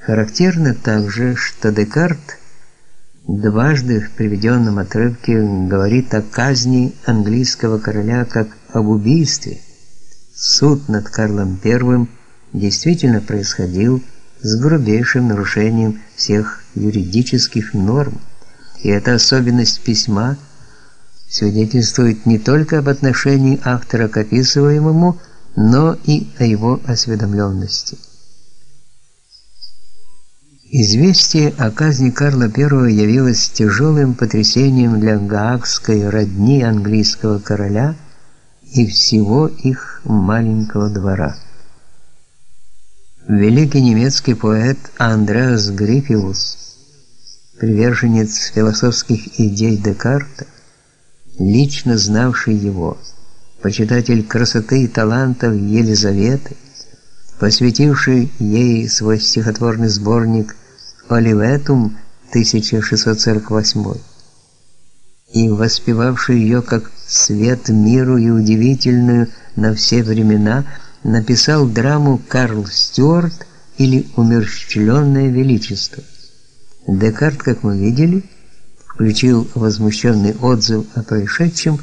Характерно также, что Декарт дважды в приведенном отрывке говорит о казни английского короля как об убийстве. Суд над Карлом I действительно происходил с грубейшим нарушением всех юридических норм, и эта особенность письма свидетельствует не только об отношении автора к описываемому, но и о его осведомленности. Известие о казни Карла I явилось тяжелым потрясением для гаагской родни английского короля и всего их маленького двора. Великий немецкий поэт Андреас Грифиус, приверженец философских идей Декарта, лично знавший его, почитатель красоты и талантов Елизаветы, посвятивший ей свой стихотворный сборник Оливетум 1648 и воспевавший ее как свет миру и удивительную на все времена, написал драму Карл Стюарт или Умерщвленное величество. Декарт, как мы видели, включил возмущенный отзыв о происшедшем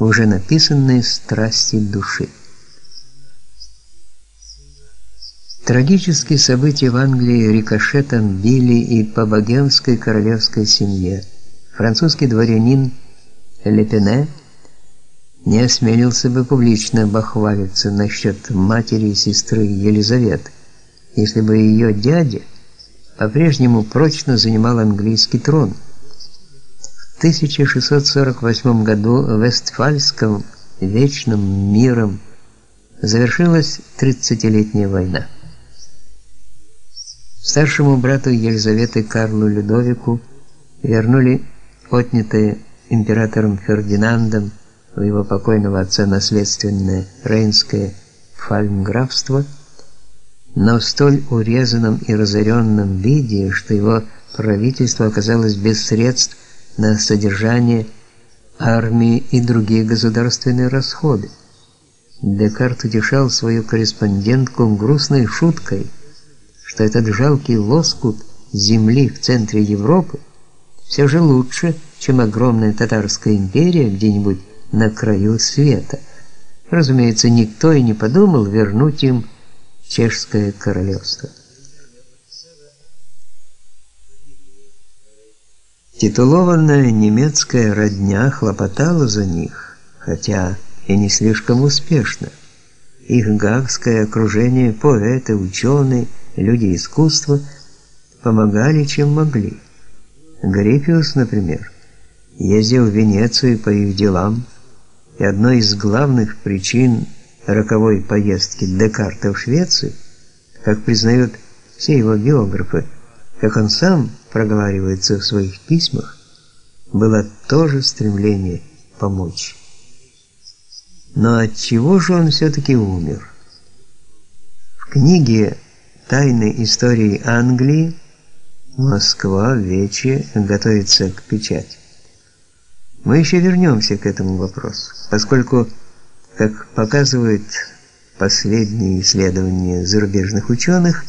уже написанные страсти души. Трагические события в Англии рикошетом били и по богемской королевской семье. Французский дворянин Лепене не осмелился бы публично бахвалиться насчет матери и сестры Елизаветы, если бы ее дядя по-прежнему прочно занимал английский трон. В 1648 году в Вестфальском вечным миром завершилась тридцатилетняя война. Старшему брату Елизаветы Карлу Людовику вернули отнятое императором Фердинандом у его покойного отца наследственное Рейнское фальмграфство, но в столь урезанном и разоренном виде, что его правительство оказалось без средств на содержание армии и другие государственные расходы. Декарт утешал свою корреспондентку грустной шуткой – что этот жалкий лоскут земли в центре Европы все же лучше, чем огромная татарская империя где-нибудь на краю света. Разумеется, никто и не подумал вернуть им чешское королевство. Титулованная немецкая родня хлопотала за них, хотя и не слишком успешно. Их гаагское окружение, поэты, ученые – люди искусства помогали, чем могли. Грифиус, например, ездил в Венецию по их делам, и одной из главных причин роковой поездки Декарта в Швецию, как признают все его биографы, как он сам проговаривается в своих письмах, было тоже стремление помочь. Но от чего же он все таки умер? В книге Тайны истории Англии. Москва, Вече, готовится к печати. Мы еще вернемся к этому вопросу, поскольку, как показывают последние исследования зарубежных ученых,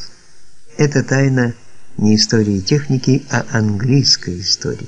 эта тайна не истории техники, а английской истории.